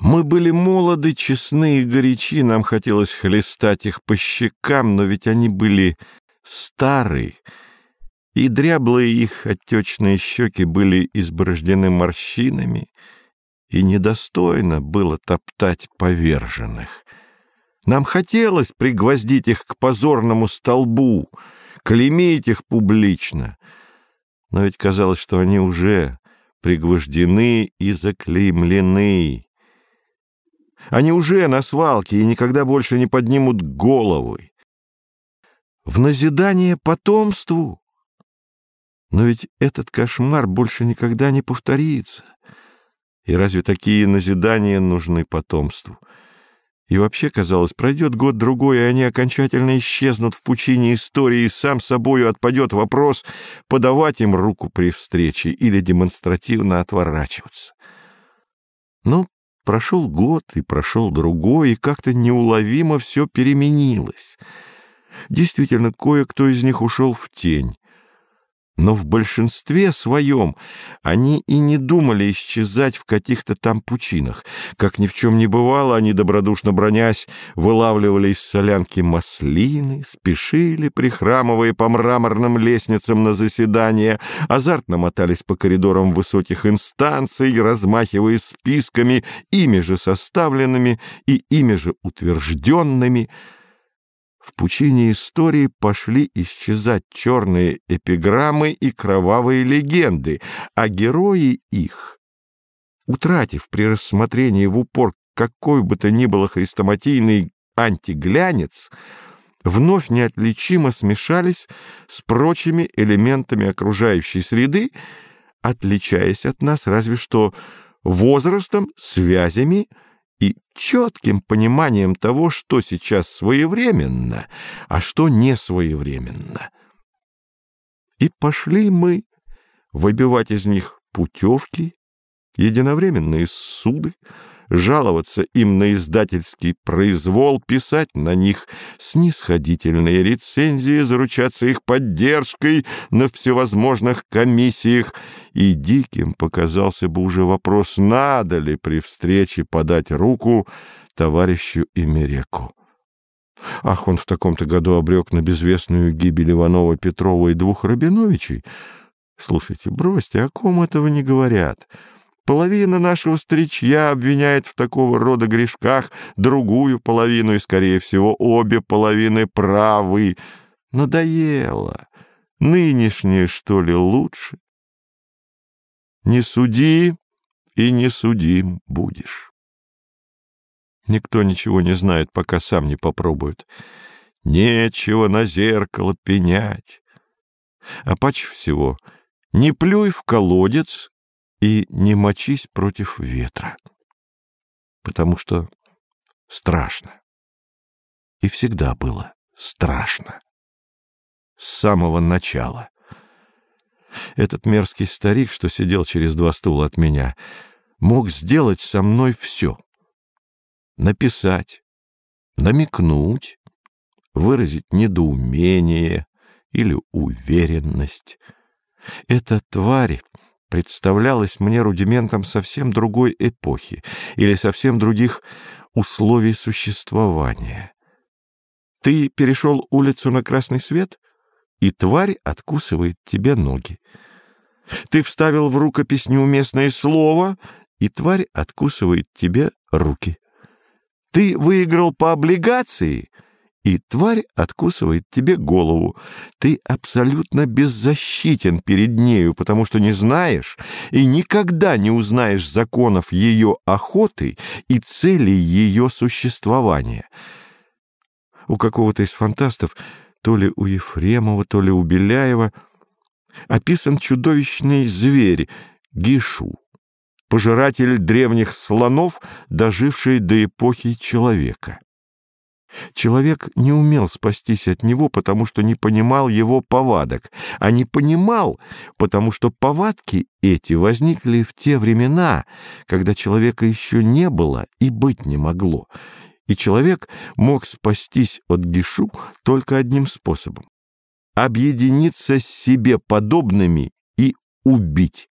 Мы были молоды, честны и горячи, нам хотелось хлестать их по щекам, но ведь они были стары, и дряблые их отечные щеки были изборождены морщинами, и недостойно было топтать поверженных. Нам хотелось пригвоздить их к позорному столбу, клеймить их публично, но ведь казалось, что они уже пригвождены и заклеймлены. Они уже на свалке и никогда больше не поднимут головы. В назидание потомству. Но ведь этот кошмар больше никогда не повторится. И разве такие назидания нужны потомству? И вообще, казалось, пройдет год-другой, и они окончательно исчезнут в пучине истории, и сам собою отпадет вопрос, подавать им руку при встрече или демонстративно отворачиваться. Ну, прошел год, и прошел другой, и как-то неуловимо все переменилось. Действительно, кое-кто из них ушел в тень но в большинстве своем они и не думали исчезать в каких-то там пучинах. Как ни в чем не бывало, они, добродушно бронясь, вылавливали из солянки маслины, спешили, прихрамывая по мраморным лестницам на заседание, азартно мотались по коридорам высоких инстанций, размахивая списками, ими же составленными и ими же утвержденными, в пучине истории пошли исчезать черные эпиграммы и кровавые легенды, а герои их, утратив при рассмотрении в упор какой бы то ни было хрестоматийный антиглянец, вновь неотличимо смешались с прочими элементами окружающей среды, отличаясь от нас разве что возрастом, связями, и четким пониманием того, что сейчас своевременно, а что не своевременно. И пошли мы выбивать из них путевки, единовременные суды, жаловаться им на издательский произвол, писать на них снисходительные рецензии, заручаться их поддержкой на всевозможных комиссиях, и диким показался бы уже вопрос, надо ли при встрече подать руку товарищу Имереку. Ах, он в таком-то году обрек на безвестную гибель Иванова, Петрова и двух Рабиновичей. Слушайте, бросьте, о ком этого не говорят?» Половина нашего старичья обвиняет в такого рода грешках другую половину, и, скорее всего, обе половины правы. Надоело. Нынешнее, что ли, лучше? Не суди и не судим будешь. Никто ничего не знает, пока сам не попробует. Нечего на зеркало пенять. А паче всего не плюй в колодец и не мочись против ветра, потому что страшно. И всегда было страшно. С самого начала. Этот мерзкий старик, что сидел через два стула от меня, мог сделать со мной все. Написать, намекнуть, выразить недоумение или уверенность. Эта тварь представлялось мне рудиментом совсем другой эпохи или совсем других условий существования. Ты перешел улицу на красный свет, и тварь откусывает тебе ноги. Ты вставил в рукопись неуместное слово, и тварь откусывает тебе руки. Ты выиграл по облигации, и тварь откусывает тебе голову. Ты абсолютно беззащитен перед нею, потому что не знаешь и никогда не узнаешь законов ее охоты и целей ее существования. У какого-то из фантастов, то ли у Ефремова, то ли у Беляева, описан чудовищный зверь — Гишу, пожиратель древних слонов, доживший до эпохи человека. Человек не умел спастись от него, потому что не понимал его повадок, а не понимал, потому что повадки эти возникли в те времена, когда человека еще не было и быть не могло, и человек мог спастись от Гишу только одним способом — объединиться с себе подобными и убить.